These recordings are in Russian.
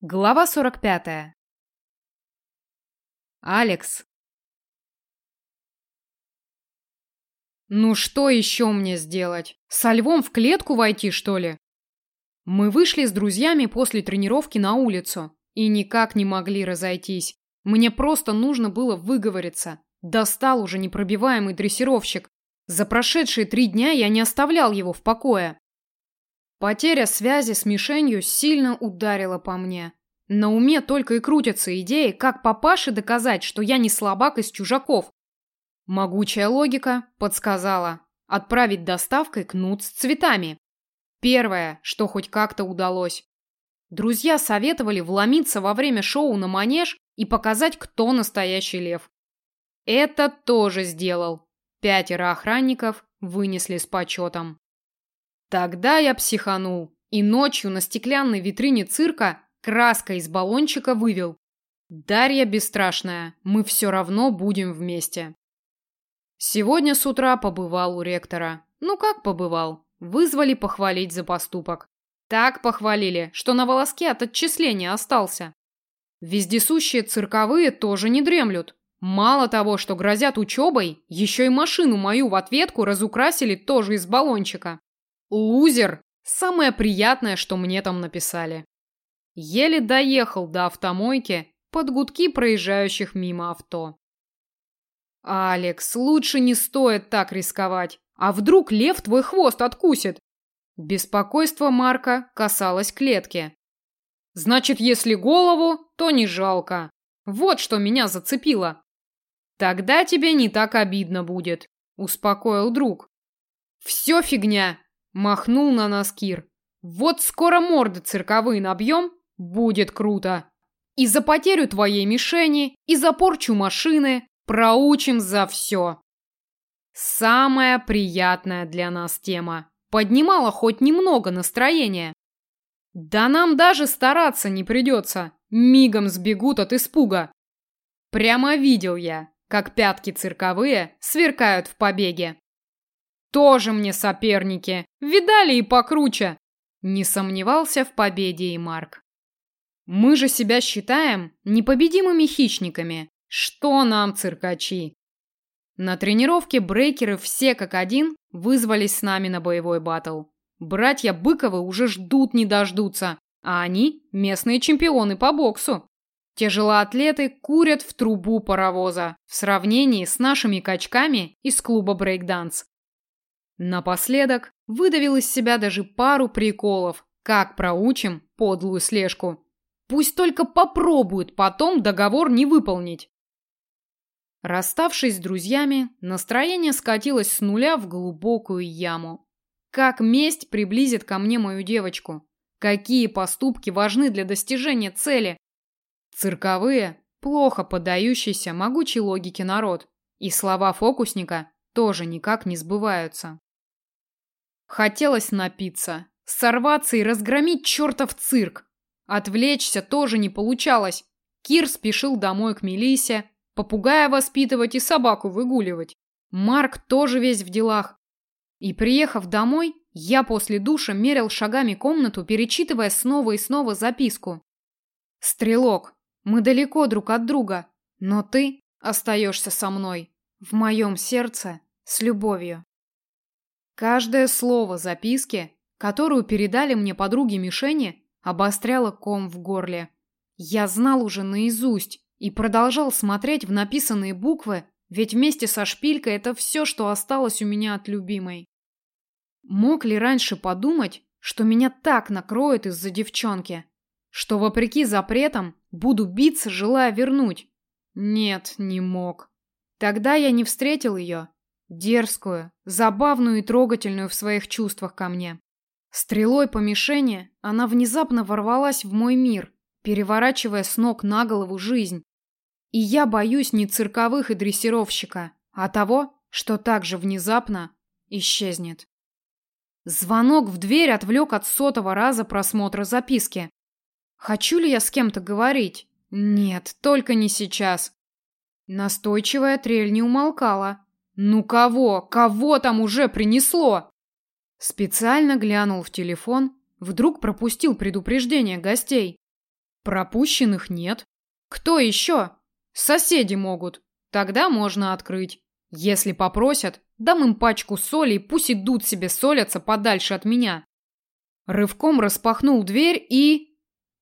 Глава 45. Алекс. Ну что еще мне сделать? Со львом в клетку войти, что ли? Мы вышли с друзьями после тренировки на улицу и никак не могли разойтись. Мне просто нужно было выговориться. Достал уже непробиваемый дрессировщик. За прошедшие три дня я не оставлял его в покое. Потеря связи с мишенью сильно ударила по мне. На уме только и крутятся идеи, как папаше доказать, что я не слабак из чужаков. Могучая логика подсказала отправить доставкой кнут с цветами. Первое, что хоть как-то удалось. Друзья советовали вломиться во время шоу на манеж и показать, кто настоящий лев. Это тоже сделал. Пятеро охранников вынесли с почетом. Тогда я психанул и ночью на стеклянной витрине цирка краской из баллончика вывел. Дарья бесстрашная, мы все равно будем вместе. Сегодня с утра побывал у ректора. Ну как побывал? Вызвали похвалить за поступок. Так похвалили, что на волоске от отчисления остался. Вездесущие цирковые тоже не дремлют. Мало того, что грозят учебой, еще и машину мою в ответку разукрасили тоже из баллончика. Лузер – самое приятное, что мне там написали. Еле доехал до автомойки под гудки проезжающих мимо авто. «Алекс, лучше не стоит так рисковать. А вдруг лев твой хвост откусит?» Беспокойство Марка касалось клетки. «Значит, если голову, то не жалко. Вот что меня зацепило». «Тогда тебе не так обидно будет», – успокоил друг. «Все фигня. Махнул на нас Кир. Вот скоро морды цирковые набьем, будет круто. И за потерю твоей мишени, и за порчу машины проучим за все. Самая приятная для нас тема. Поднимала хоть немного настроения. Да нам даже стараться не придется. Мигом сбегут от испуга. Прямо видел я, как пятки цирковые сверкают в побеге. Тоже мне соперники. Видали и покруче. Не сомневался в победе и Марк. Мы же себя считаем непобедимыми хищниками. Что нам, циркачи? На тренировке брейкеры все как один вызвались с нами на боевой батл. Братья Быковы уже ждут не дождутся, а они местные чемпионы по боксу. Тяжелоатлеты курят в трубу паровоза в сравнении с нашими качками из клуба брейкданс. Напоследок выдавил из себя даже пару приколов, как проучим подлую слежку. Пусть только попробуют потом договор не выполнить. Расставшись с друзьями, настроение скатилось с нуля в глубокую яму. Как месть приблизит ко мне мою девочку? Какие поступки важны для достижения цели? Цирковые, плохо поддающийся могучей логике народ. И слова фокусника тоже никак не сбываются. Хотелось напиться, сорваться и разгромить чертов цирк. Отвлечься тоже не получалось. Кир спешил домой к Мелисе, попугая воспитывать и собаку выгуливать. Марк тоже весь в делах. И приехав домой, я после душа мерил шагами комнату, перечитывая снова и снова записку. «Стрелок, мы далеко друг от друга, но ты остаешься со мной, в моем сердце, с любовью». Каждое слово записки, которую передали мне подруги Мишени, обостряло ком в горле. Я знал уже наизусть и продолжал смотреть в написанные буквы, ведь вместе со шпилькой это все, что осталось у меня от любимой. Мог ли раньше подумать, что меня так накроет из-за девчонки? Что, вопреки запретам, буду биться, желая вернуть? Нет, не мог. Тогда я не встретил ее, Дерзкую, забавную и трогательную в своих чувствах ко мне. Стрелой по мишени она внезапно ворвалась в мой мир, переворачивая с ног на голову жизнь. И я боюсь не цирковых и дрессировщика, а того, что так же внезапно исчезнет. Звонок в дверь отвлек от сотого раза просмотра записки. Хочу ли я с кем-то говорить? Нет, только не сейчас. Настойчивая трель не умолкала. Ну кого? Кого там уже принесло? Специально глянул в телефон, вдруг пропустил предупреждение гостей. Пропущенных нет. Кто еще? Соседи могут. Тогда можно открыть. Если попросят, дам им пачку соли и пусть идут себе солятся подальше от меня. Рывком распахнул дверь и...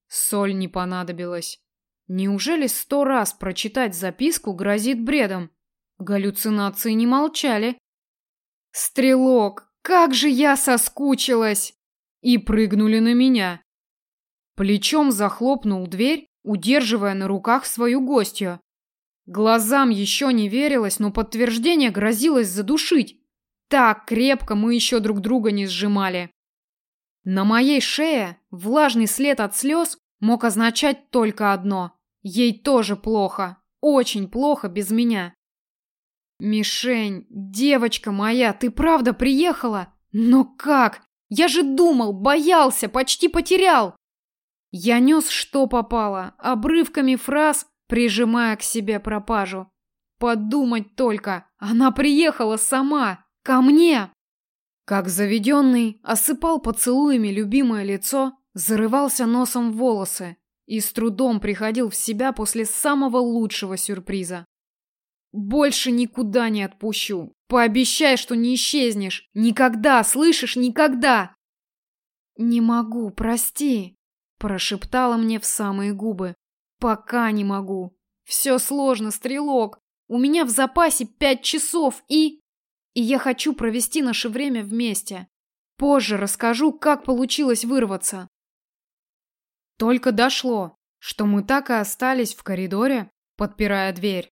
Соль не понадобилась. Неужели сто раз прочитать записку грозит бредом? Галлюцинации не молчали. «Стрелок, как же я соскучилась!» И прыгнули на меня. Плечом захлопнул дверь, удерживая на руках свою гостью. Глазам еще не верилось, но подтверждение грозилось задушить. Так крепко мы еще друг друга не сжимали. На моей шее влажный след от слез мог означать только одно. Ей тоже плохо, очень плохо без меня. Мишень, девочка моя, ты правда приехала? Но как? Я же думал, боялся, почти потерял. Я нес что попало, обрывками фраз, прижимая к себе пропажу. Подумать только, она приехала сама, ко мне. Как заведенный, осыпал поцелуями любимое лицо, зарывался носом в волосы и с трудом приходил в себя после самого лучшего сюрприза. Больше никуда не отпущу. Пообещай, что не исчезнешь. Никогда, слышишь, никогда. Не могу, прости, прошептала мне в самые губы. Пока не могу. Все сложно, стрелок. У меня в запасе пять часов и... И я хочу провести наше время вместе. Позже расскажу, как получилось вырваться. Только дошло, что мы так и остались в коридоре, подпирая дверь.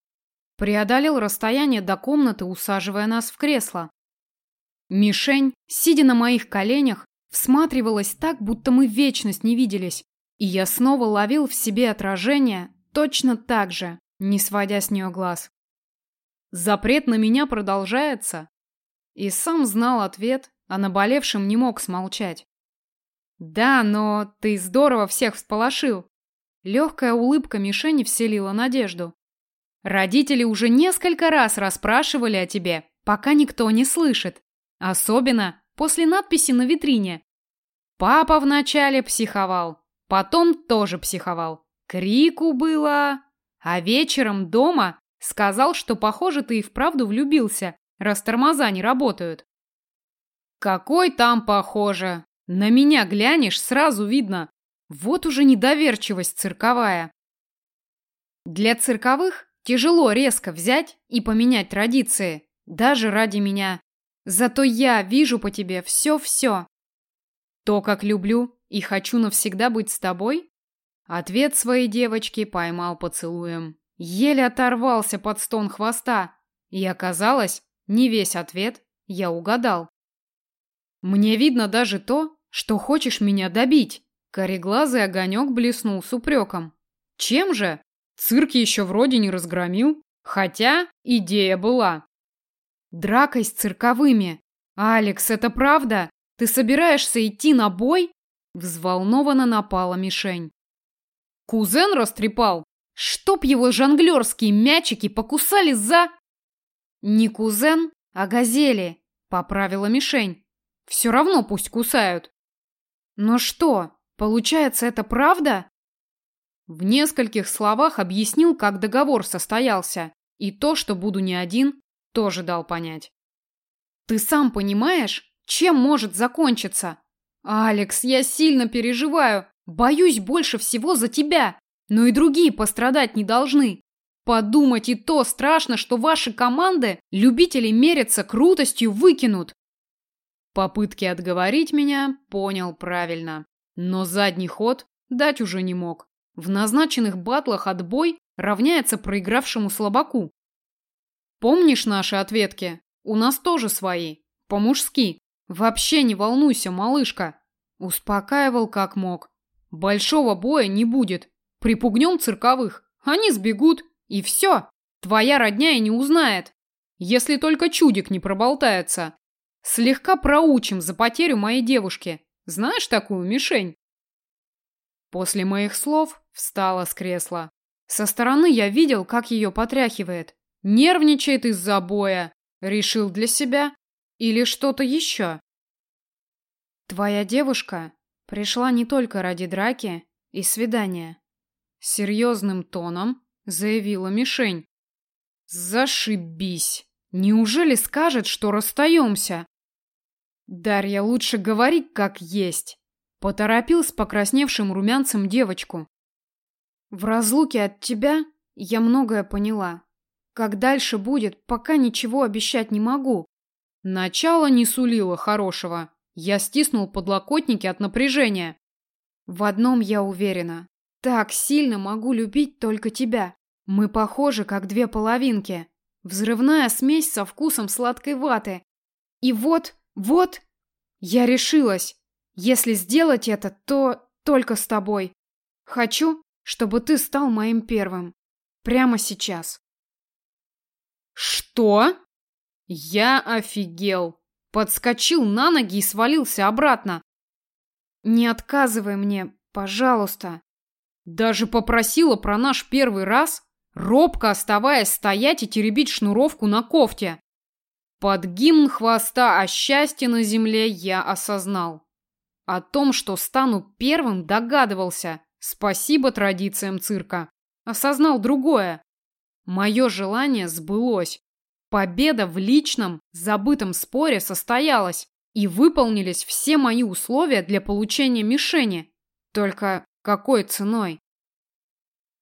Преодолел расстояние до комнаты, усаживая нас в кресло. Мишень, сидя на моих коленях, всматривалась так, будто мы вечность не виделись, и я снова ловил в себе отражение точно так же, не сводя с нее глаз. Запрет на меня продолжается. И сам знал ответ, а наболевшим не мог смолчать. Да, но ты здорово всех всполошил. Легкая улыбка мишени вселила надежду. Родители уже несколько раз расспрашивали о тебе, пока никто не слышит. Особенно после надписи на витрине. Папа вначале психовал, Потом тоже психовал. Крику было. А вечером дома сказал, что, похоже, ты и вправду влюбился, раз тормоза не работают. Какой там похоже? На меня глянешь, сразу видно. Вот уже недоверчивость цирковая. Для цирковых тяжело резко взять и поменять традиции, даже ради меня. Зато я вижу по тебе все-все. То, как люблю, и хочу навсегда быть с тобой? Ответ своей девочки поймал поцелуем. Еле оторвался под стон хвоста. И оказалось, не весь ответ я угадал. Мне видно даже то, что хочешь меня добить. Кореглазый огонек блеснул с упреком. Чем же? Цирк еще вроде не разгромил. Хотя идея была. Дракой с цирковыми. Алекс, это правда? Ты собираешься идти на бой? Взволнованно напала мишень. Кузен растрепал. Чтоб его жонглерские мячики покусали за... Не кузен, а газели, поправила мишень. Все равно пусть кусают. Но что, получается, это правда? В нескольких словах объяснил, как договор состоялся, и то, что буду не один, тоже дал понять. Ты сам понимаешь, чем может закончиться? «Алекс, я сильно переживаю. Боюсь больше всего за тебя. Но и другие пострадать не должны. Подумать и то страшно, что ваши команды любители мерятся крутостью выкинут». Попытки отговорить меня понял правильно. Но задний ход дать уже не мог. В назначенных батлах отбой равняется проигравшему слабаку. Помнишь наши ответки? У нас тоже свои. По-мужски. Вообще не волнуйся, малышка. Успокаивал как мог. Большого боя не будет. Припугнем цирковых. Они сбегут. И все. Твоя родня и не узнает. Если только чудик не проболтается. Слегка проучим за потерю моей девушки. Знаешь такую мишень? После моих слов встала с кресла. Со стороны я видел, как ее потряхивает. Нервничает из-за боя. Решил для себя или что-то еще? Твоя девушка пришла не только ради драки и свидания. Серьезным тоном заявила мишень. Зашибись. Неужели скажет, что расстаемся? Дарья, лучше говори, как есть. Поторопил с покрасневшим румянцем девочку. В разлуке от тебя я многое поняла. Как дальше будет, пока ничего обещать не могу. Начало не сулило хорошего. Я стиснул подлокотники от напряжения. В одном я уверена. Так сильно могу любить только тебя. Мы похожи, как две половинки. Взрывная смесь со вкусом сладкой ваты. И вот, вот, я решилась. Если сделать это, то только с тобой. Хочу, чтобы ты стал моим первым. Прямо сейчас. Что? Я офигел. Подскочил на ноги и свалился обратно. Не отказывай мне, пожалуйста. Даже попросила про наш первый раз, робко оставаясь стоять и теребить шнуровку на кофте. Под гимн хвоста о счастье на земле я осознал. О том, что стану первым, догадывался. Спасибо традициям цирка. Осознал другое. Мое желание сбылось. Победа в личном, забытом споре состоялась, и выполнились все мои условия для получения мишени. Только какой ценой?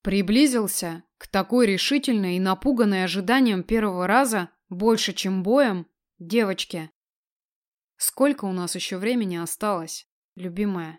Приблизился к такой решительной и напуганной ожиданием первого раза, больше, чем боем, девочке. Сколько у нас еще времени осталось, любимая?